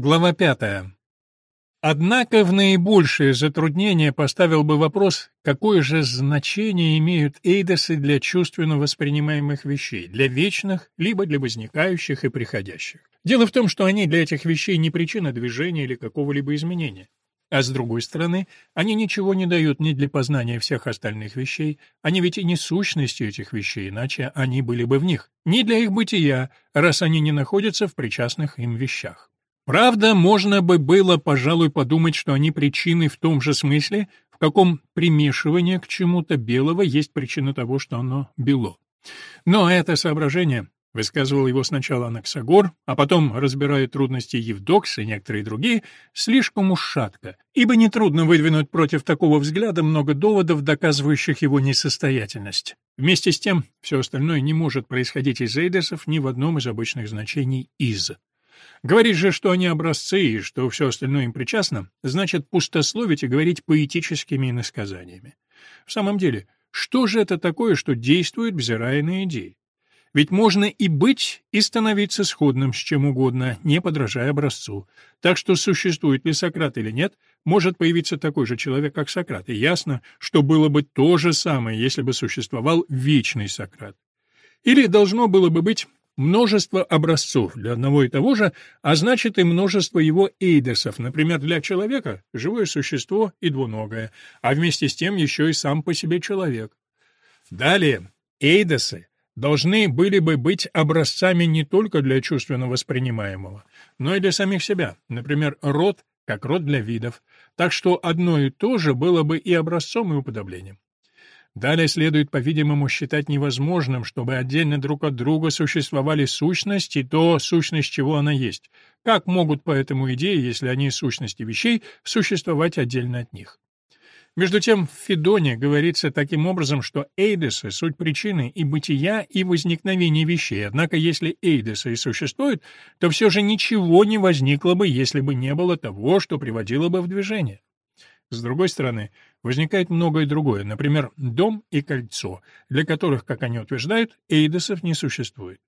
Глава пятая. Однако в наибольшее затруднение поставил бы вопрос, какое же значение имеют эйдосы для чувственно воспринимаемых вещей, для вечных, либо для возникающих и приходящих. Дело в том, что они для этих вещей не причина движения или какого-либо изменения. А с другой стороны, они ничего не дают ни для познания всех остальных вещей, они ведь и не сущностью этих вещей, иначе они были бы в них, ни для их бытия, раз они не находятся в причастных им вещах. Правда, можно бы было, пожалуй, подумать, что они причины в том же смысле, в каком примешивание к чему-то белого есть причина того, что оно бело. Но это соображение, высказывал его сначала Анаксагор, а потом, разбирая трудности Евдокс и некоторые другие, слишком уж шатко, ибо нетрудно выдвинуть против такого взгляда много доводов, доказывающих его несостоятельность. Вместе с тем, все остальное не может происходить из эйдесов ни в одном из обычных значений «из». Говорить же, что они образцы и что все остальное им причастно, значит пустословить и говорить поэтическими иносказаниями. В самом деле, что же это такое, что действует, взирая на идеи? Ведь можно и быть, и становиться сходным с чем угодно, не подражая образцу. Так что существует ли Сократ или нет, может появиться такой же человек, как Сократ, и ясно, что было бы то же самое, если бы существовал вечный Сократ. Или должно было бы быть множество образцов для одного и того же, а значит и множество его эйдесов, например, для человека — живое существо и двуногое, а вместе с тем еще и сам по себе человек. Далее, эйдесы должны были бы быть образцами не только для чувственно воспринимаемого, но и для самих себя, например, род как род для видов, так что одно и то же было бы и образцом, и уподоблением. Далее следует, по-видимому, считать невозможным, чтобы отдельно друг от друга существовали сущности, то сущность чего она есть. Как могут по этому идее, если они сущности вещей, существовать отдельно от них? Между тем, в Федоне говорится таким образом, что эйдесы — суть причины и бытия, и возникновения вещей. Однако, если эйдесы и существуют, то все же ничего не возникло бы, если бы не было того, что приводило бы в движение. С другой стороны, возникает многое другое, например, дом и кольцо, для которых, как они утверждают, эйдосов не существует.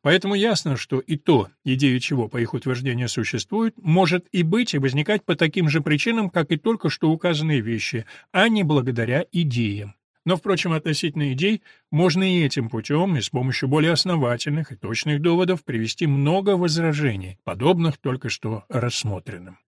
Поэтому ясно, что и то, идея чего, по их утверждению, существует, может и быть и возникать по таким же причинам, как и только что указанные вещи, а не благодаря идеям. Но, впрочем, относительно идей можно и этим путем, и с помощью более основательных и точных доводов привести много возражений, подобных только что рассмотренным.